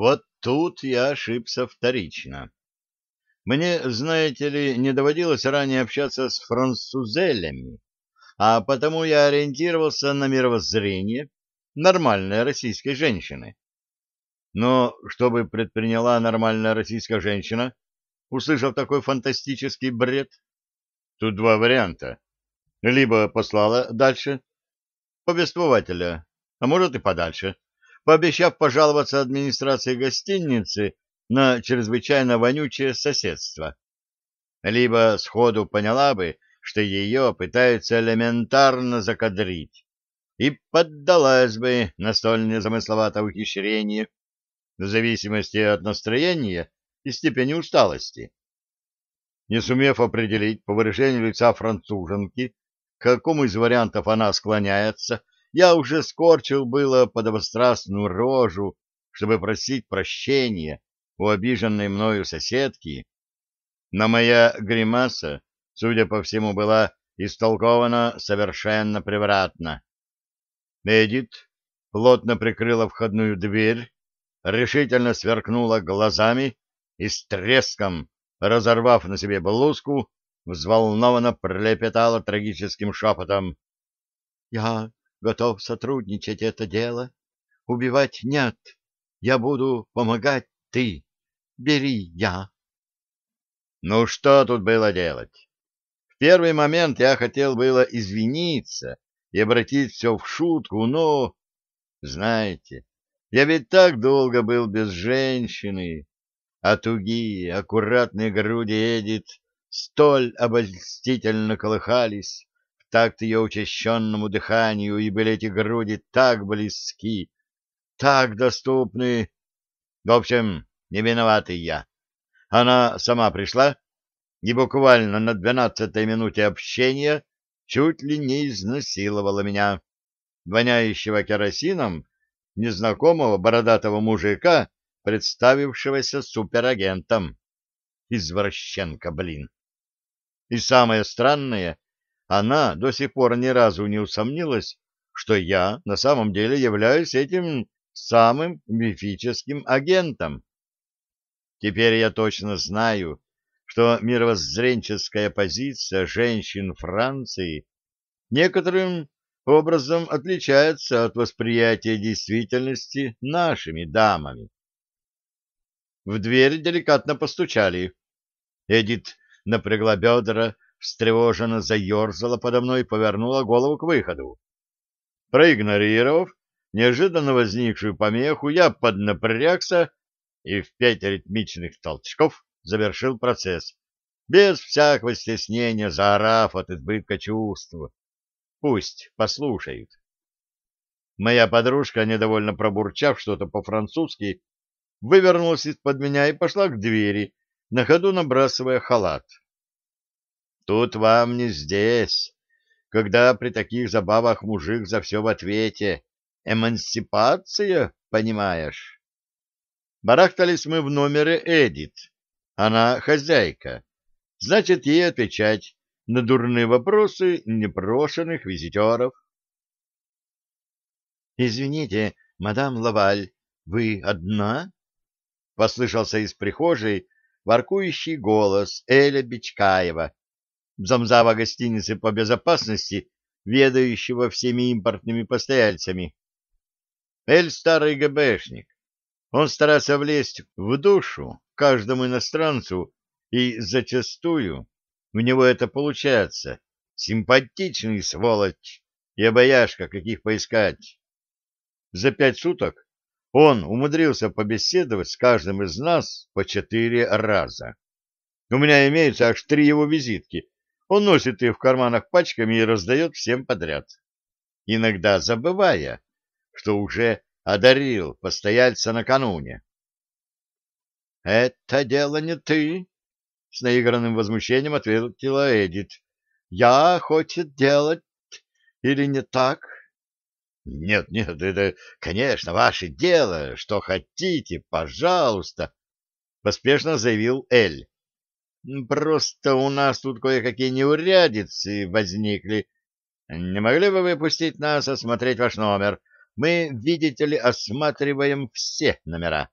Вот тут я ошибся вторично. Мне, знаете ли, не доводилось ранее общаться с французелями, а потому я ориентировался на мировоззрение нормальной российской женщины. Но что бы предприняла нормальная российская женщина, услышав такой фантастический бред? Тут два варианта. Либо послала дальше повествователя, а может и подальше, пообещав пожаловаться администрации гостиницы на чрезвычайно вонючее соседство. Либо сходу поняла бы, что ее пытаются элементарно закадрить, и поддалась бы на столь незамысловатое ухищрение, в зависимости от настроения и степени усталости. Не сумев определить по выражению лица француженки, к какому из вариантов она склоняется, я уже скорчил было подобострастную рожу, чтобы просить прощения у обиженной мною соседки, но моя гримаса, судя по всему, была истолкована совершенно превратно. Эдит плотно прикрыла входную дверь, решительно сверкнула глазами и с треском, разорвав на себе блузку, взволнованно пролепетала трагическим шепотом. — Я готов сотрудничать это дело. Убивать нет. Я буду помогать ты. Бери я. Ну что тут было делать? В первый момент я хотел было извиниться и обратить все в шутку, но, знаете, я ведь так долго был без женщины, а тугие, аккуратные груди Эдит столь обольстительно колыхались такт ее учащенному дыханию, и были эти груди так близки, так доступны. В общем, не виноватый я. Она сама пришла и буквально на двенадцатой минуте общения чуть ли не изнасиловала меня, воняющего керосином, незнакомого бородатого мужика, представившегося суперагентом. Извращенка, блин. И самое странное, она до сих пор ни разу не усомнилась, что я на самом деле являюсь этим самым мифическим агентом. Теперь я точно знаю, что мировоззренческая позиция женщин Франции некоторым образом отличается от восприятия действительности нашими дамами. В дверь деликатно постучали. Эдит напрягла бедра, встревоженно заерзала подо мной и повернула голову к выходу. Проигнорировав неожиданно возникшую помеху, я поднапрягся и в пять ритмичных толчков завершил процесс, без всякого стеснения заорав от избытка чувств. Пусть послушают. Моя подружка, недовольно пробурчав что-то по-французски, вывернулась из-под меня и пошла к двери, на ходу набрасывая халат. Тут вам не здесь, когда при таких забавах мужик за все в ответе. Эмансипация, понимаешь? Барахтались мы в номере Эдит. Она хозяйка. Значит, ей отвечать на дурные вопросы непрошенных визитеров. — Извините, мадам Лаваль, вы одна? — послышался из прихожей воркующий голос Эля Бичкаева, замзава гостиницы по безопасности, ведающего всеми импортными постояльцами. Эль старый ГБшник, он старается влезть в душу каждому иностранцу, и зачастую у него это получается. Симпатичный сволочь и обаяшка, каких поискать. За пять суток он умудрился побеседовать с каждым из нас по четыре раза. У меня имеются аж три его визитки. Он носит их в карманах пачками и раздает всем подряд. Иногда забывая, что уже одарил постояльца накануне. — Это дело не ты, — с наигранным возмущением ответила Эдит. — Я хочет делать или не так? — Нет, нет, это, конечно, ваше дело, что хотите, пожалуйста, — поспешно заявил Эль. — Просто у нас тут кое-какие неурядицы возникли. Не могли бы вы пустить нас осмотреть ваш номер? — мы, видите ли, осматриваем все номера.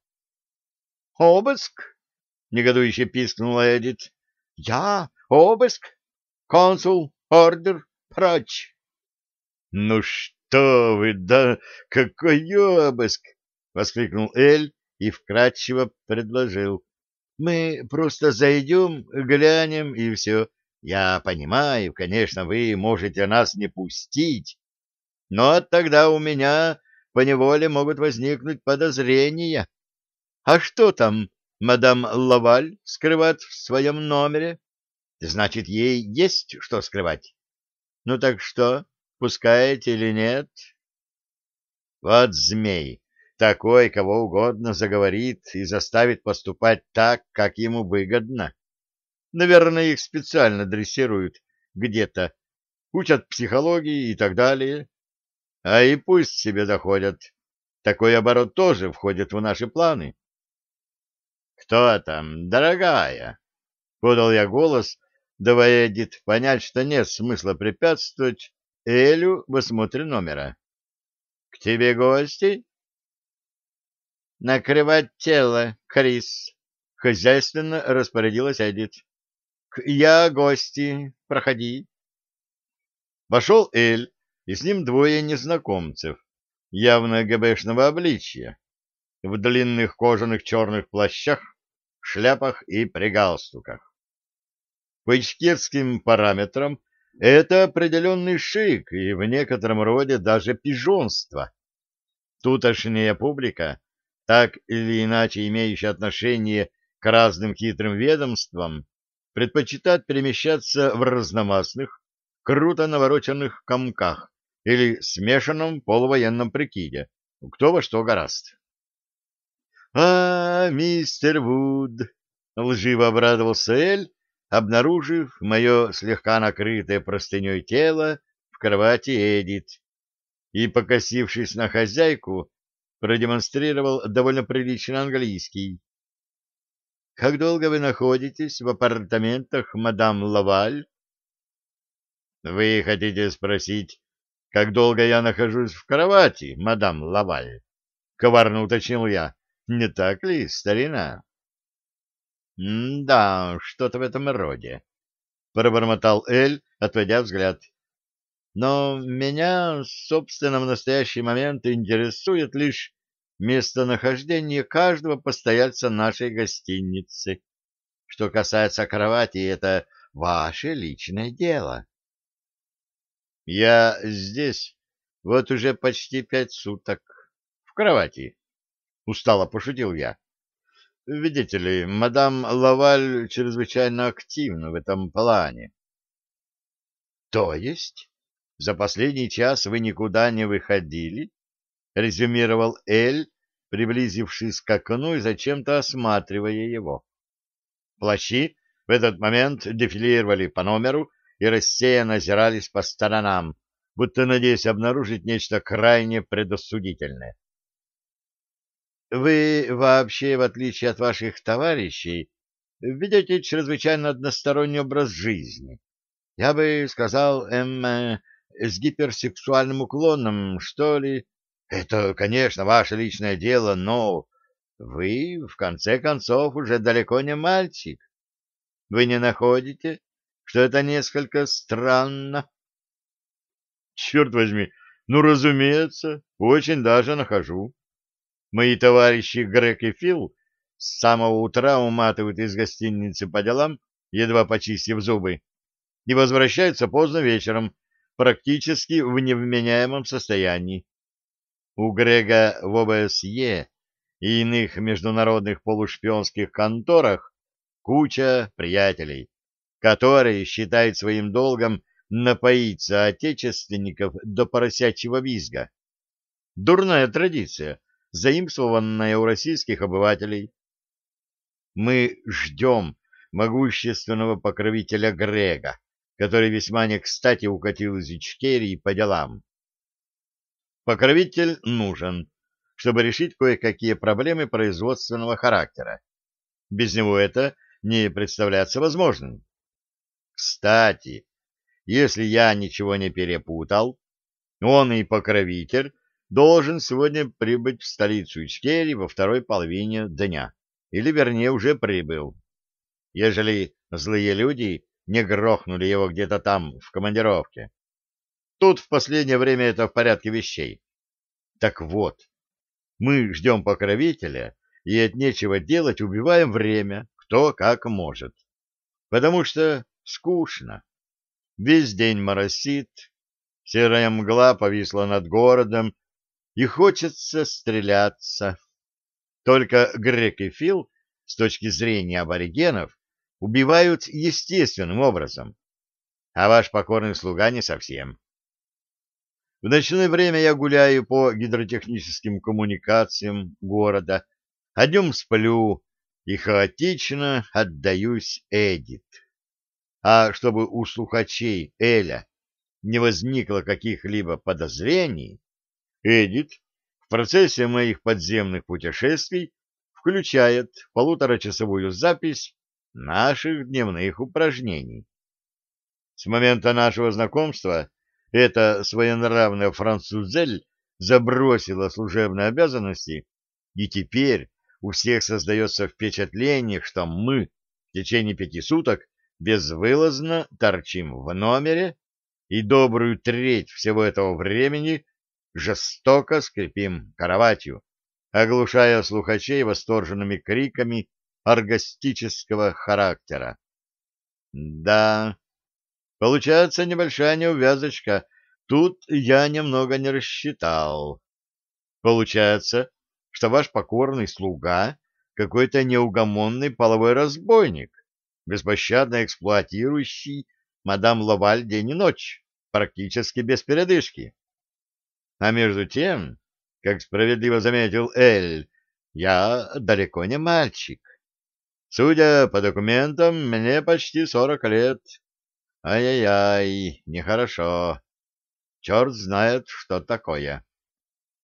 Обыск? — негодующе пискнула Эдит. — Я? Обыск? Консул, ордер, прочь. — Ну что вы, да какой обыск! — воскликнул Эль и вкратчиво предложил. — Мы просто зайдем, глянем и все. Я понимаю, конечно, вы можете нас не пустить, но тогда у меня поневоле могут возникнуть подозрения. А что там мадам Лаваль скрывает в своем номере? Значит, ей есть что скрывать. Ну так что, пускаете или нет? Вот змей, такой кого угодно заговорит и заставит поступать так, как ему выгодно. Наверное, их специально дрессируют где-то, учат психологии и так далее. А и пусть себе доходят. Такой оборот тоже входит в наши планы. «Кто там, дорогая?» — подал я голос, давая Эдит понять, что нет смысла препятствовать Элю в осмотре номера. «К тебе гости?» «Накрывать тело, Крис», — хозяйственно распорядилась Эдит. «Я гости, проходи». Вошел Эль, и с ним двое незнакомцев, явно ГБшного обличия, в длинных кожаных черных плащах, шляпах и при галстуках. По ичкерским параметрам это определенный шик и в некотором роде даже пижонство. Тутошняя публика, так или иначе имеющая отношение к разным хитрым ведомствам, предпочитает перемещаться в разномастных, круто навороченных комках, или смешанном полувоенном прикиде, кто во что гораст. — А, мистер Вуд! — лживо обрадовался Эль, обнаружив мое слегка накрытое простыней тело в кровати Эдит, и, покосившись на хозяйку, продемонстрировал довольно приличный английский. — Как долго вы находитесь в апартаментах мадам Лаваль? — Вы хотите спросить, как долго я нахожусь в кровати, мадам Лаваль? — коварно уточнил я. — Не так ли, старина? — Да, что-то в этом роде, — пробормотал Эль, отводя взгляд. — Но меня, собственно, в настоящий момент интересует лишь местонахождение каждого постояльца нашей гостиницы. Что касается кровати, это ваше личное дело. Я здесь вот уже почти пять суток. В кровати. Устало пошутил я. Видите ли, мадам Лаваль чрезвычайно активна в этом плане. То есть за последний час вы никуда не выходили? Резюмировал Эль, приблизившись к окну и зачем-то осматривая его. Плащи в этот момент дефилировали по номеру, и рассеянно озирались по сторонам, будто надеясь обнаружить нечто крайне предосудительное. «Вы вообще, в отличие от ваших товарищей, ведете чрезвычайно односторонний образ жизни. Я бы сказал, эм, э, с гиперсексуальным уклоном, что ли. Это, конечно, ваше личное дело, но вы, в конце концов, уже далеко не мальчик. Вы не находите, что это несколько странно. Черт возьми, ну, разумеется, очень даже нахожу. Мои товарищи Грег и Фил с самого утра уматывают из гостиницы по делам, едва почистив зубы, и возвращаются поздно вечером, практически в невменяемом состоянии. У Грега в ОБСЕ и иных международных полушпионских конторах куча приятелей, которые считают своим долгом напоить соотечественников до поросячьего визга. Дурная традиция, заимствованная у российских обывателей. Мы ждем могущественного покровителя Грега, который весьма не кстати укатил из Ичкерии по делам. Покровитель нужен, чтобы решить кое-какие проблемы производственного характера. Без него это не представляется возможным. Кстати, если я ничего не перепутал, он и покровитель должен сегодня прибыть в столицу Ичкерии во второй половине дня. или, вернее, уже прибыл. Ежели злые люди не грохнули его где-то там, в командировке. Тут в последнее время это в порядке вещей. Так вот, мы ждем покровителя и от нечего делать убиваем время, кто как может. Потому что скучно. Весь день моросит, серая мгла повисла над городом, и хочется стреляться. Только Грек и Фил, с точки зрения аборигенов, убивают естественным образом, а ваш покорный слуга не совсем. В ночное время я гуляю по гидротехническим коммуникациям города, а днем сплю и хаотично отдаюсь Эдит. А чтобы у слухачей Эля не возникло каких-либо подозрений, Эдит в процессе моих подземных путешествий включает полуторачасовую запись наших дневных упражнений. С момента нашего знакомства эта своенравная французель забросила служебные обязанности, и теперь у всех создается впечатление, что мы в течение пяти суток безвылазно торчим в номере и добрую треть всего этого времени жестоко скрипим кроватью, оглушая слухачей восторженными криками оргастического характера. Да, Получается небольшая неувязочка. Тут я немного не рассчитал. Получается, что ваш покорный слуга какой-то неугомонный половой разбойник, беспощадно эксплуатирующий мадам Лаваль день и ночь, практически без передышки. А между тем, как справедливо заметил Эль, я далеко не мальчик. Судя по документам, мне почти сорок лет. Ай-яй-яй, нехорошо. Черт знает, что такое.